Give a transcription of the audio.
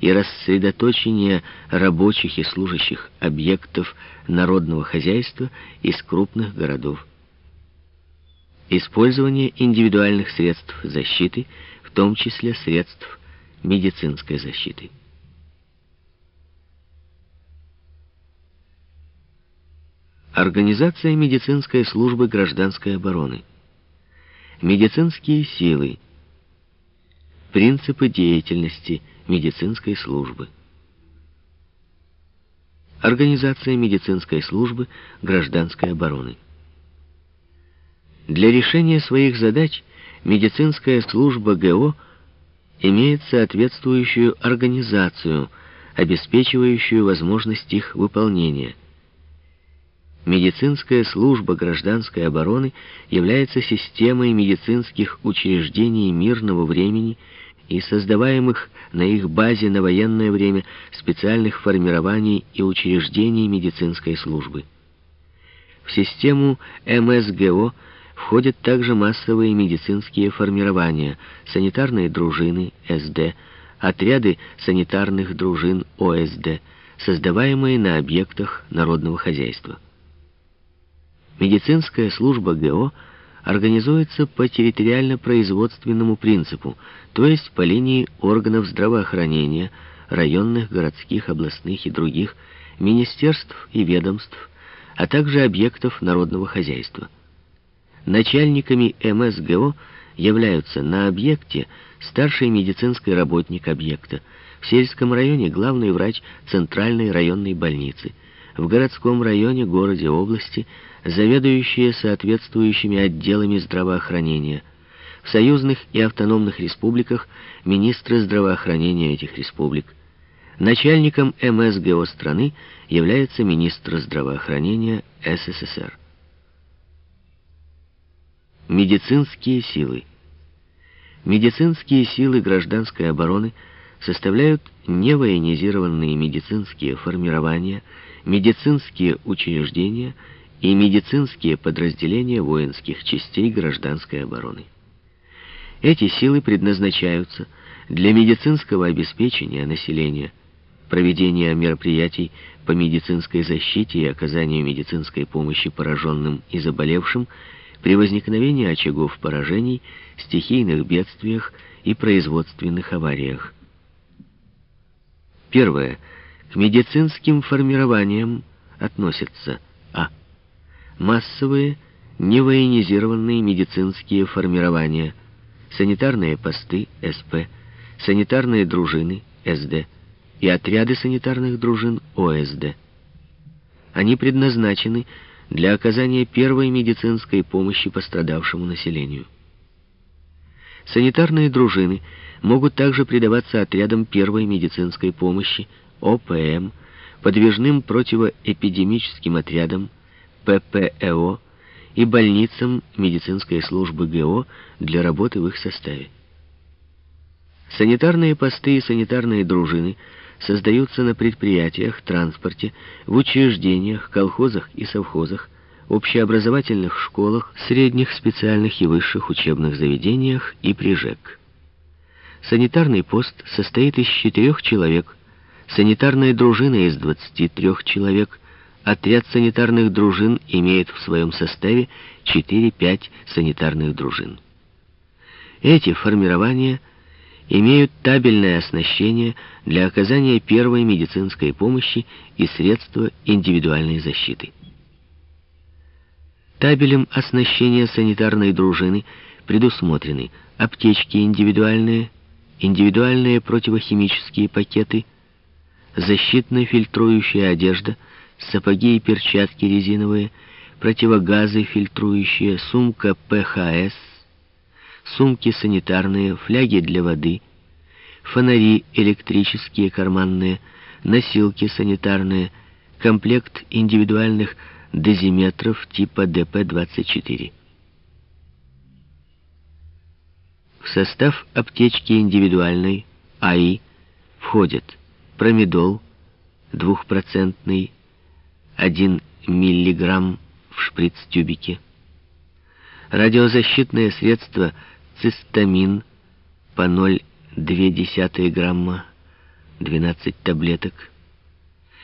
и рассредоточения рабочих и служащих объектов народного хозяйства из крупных городов. Использование индивидуальных средств защиты, в том числе средств медицинской защиты. Организация медицинской службы гражданской обороны. Медицинские силы. Принципы деятельности медицинской службы. Организация медицинской службы гражданской обороны. Для решения своих задач медицинская служба ГО имеет соответствующую организацию, обеспечивающую возможность их выполнения. Медицинская служба гражданской обороны является системой медицинских учреждений мирного времени и создаваемых на их базе на военное время специальных формирований и учреждений медицинской службы. В систему МСГО входят также массовые медицинские формирования, санитарные дружины СД, отряды санитарных дружин ОСД, создаваемые на объектах народного хозяйства. Медицинская служба ГО организуется по территориально-производственному принципу, то есть по линии органов здравоохранения, районных, городских, областных и других, министерств и ведомств, а также объектов народного хозяйства. Начальниками МСГО являются на объекте старший медицинский работник объекта, в сельском районе главный врач Центральной районной больницы, в городском районе, городе, области заведующие соответствующими отделами здравоохранения, в союзных и автономных республиках министры здравоохранения этих республик. Начальником МСГО страны является министр здравоохранения СССР. Медицинские силы. Медицинские силы гражданской обороны составляют невоенизированные медицинские формирования, медицинские учреждения и медицинские подразделения воинских частей гражданской обороны. Эти силы предназначаются для медицинского обеспечения населения, проведения мероприятий по медицинской защите и оказанию медицинской помощи пораженным и заболевшим, при возникновении очагов поражений, стихийных бедствиях и производственных авариях. Первое. К медицинским формированиям относятся. Массовые, невоенизированные медицинские формирования, санитарные посты СП, санитарные дружины СД и отряды санитарных дружин ОСД. Они предназначены для оказания первой медицинской помощи пострадавшему населению. Санитарные дружины могут также придаваться отрядам первой медицинской помощи, ОПМ, подвижным противоэпидемическим отрядам, ППЭО и больницам медицинской службы ГО для работы в их составе. Санитарные посты и санитарные дружины – создаются на предприятиях, транспорте, в учреждениях, колхозах и совхозах, общеобразовательных школах, средних, специальных и высших учебных заведениях и при. Санитарный пост состоит из четырех человек, санитарная дружина из 23 человек, отряд санитарных дружин имеет в своем составе 4-5 санитарных дружин. Эти формирования – имеют табельное оснащение для оказания первой медицинской помощи и средства индивидуальной защиты. Табелем оснащения санитарной дружины предусмотрены аптечки индивидуальные, индивидуальные противохимические пакеты, защитно-фильтрующая одежда, сапоги и перчатки резиновые, противогазы фильтрующие, сумка ПХС, сумки санитарные, фляги для воды, фонари электрические карманные, носилки санитарные, комплект индивидуальных дозиметров типа ДП-24. В состав аптечки индивидуальной АИ входят промедол двухпроцентный, 1 миллиграмм в шприц-тюбике, радиозащитное средство цистамин по 0,2 грамма, 12 таблеток